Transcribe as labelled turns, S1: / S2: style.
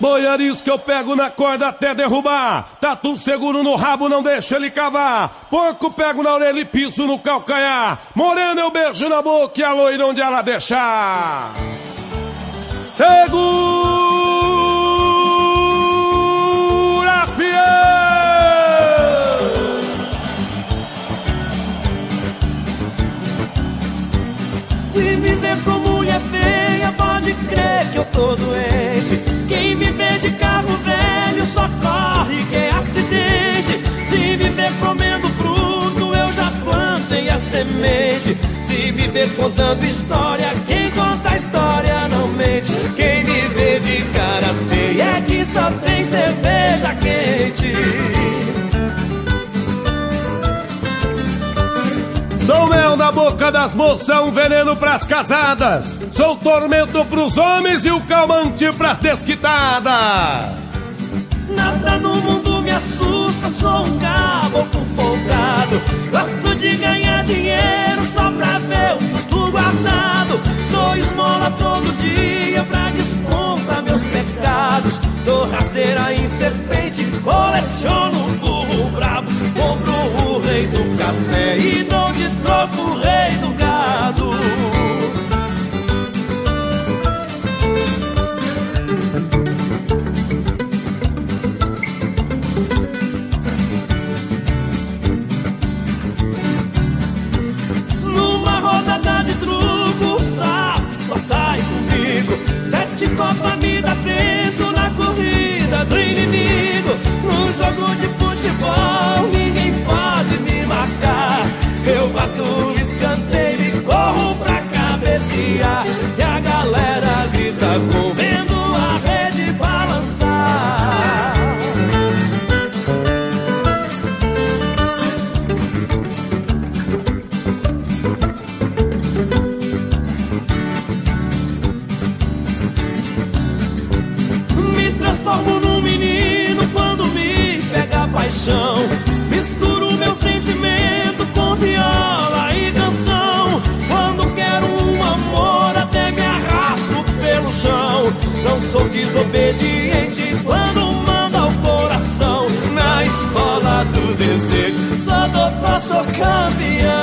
S1: Boiaris que eu pego na corda até derrubar. Tatu tá seguro no rabo, não deixa ele cavar. Porco pego na orelha e piso no calcanhar. Morena eu beijo na boca e a loira onde ela deixar. Segura, fiel!
S2: Se me ver com mulher feia, pode crer que eu tô doente. Semente. Se me ver contando história, quem conta história não mente. Quem me vê de cara feia é que só tem cerveja quente.
S1: Sou mel na boca das moças, um veneno pras casadas. Sou tormento pros homens e o calmante pras desquitadas.
S2: Nada no mundo me assusta, sou um caboclo folgado. Em serpente, coleciono burro brabo. Compro o rei do café e dou de troco o rei do gado. Numa rodada de truco, sapo só sai comigo. Sete copas sou desobediente quando manda o coração. Na escola do desejo, sou doutor, sou campeão.